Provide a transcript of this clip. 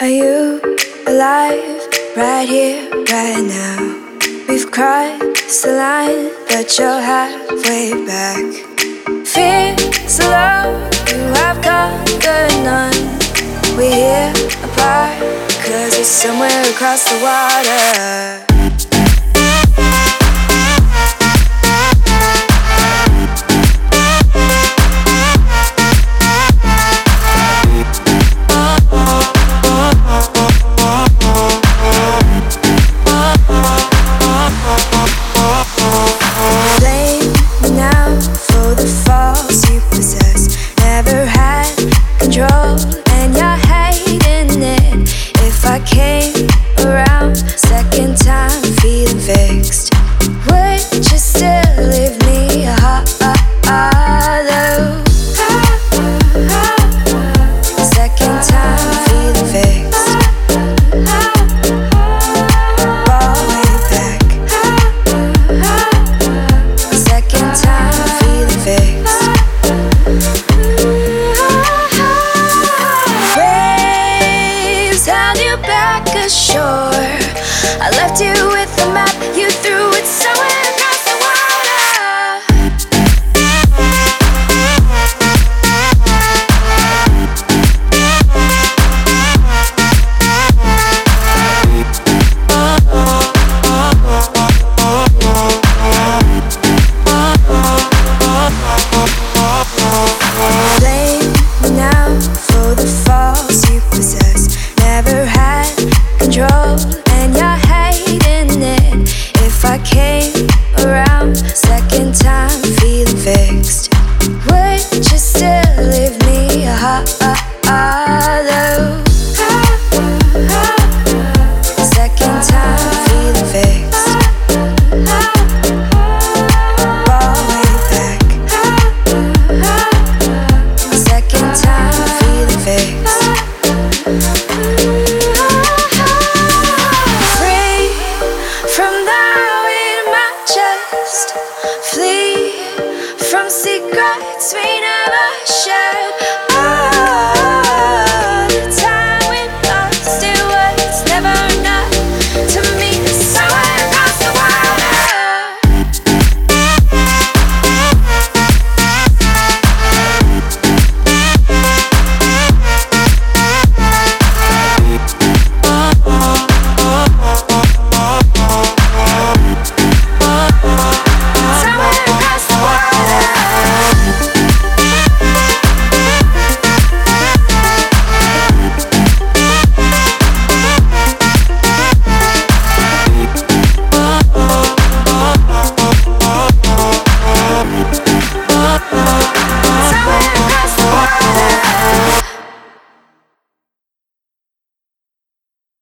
Are you alive right here, right now? We've crossed the line, but you're halfway back. Of love, you have conquered none. We're here apart, cause it's somewhere across the water. Ashore. I left you around. Second time. Regrets we